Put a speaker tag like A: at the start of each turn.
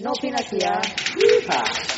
A: No Pinasia. Yeehaw.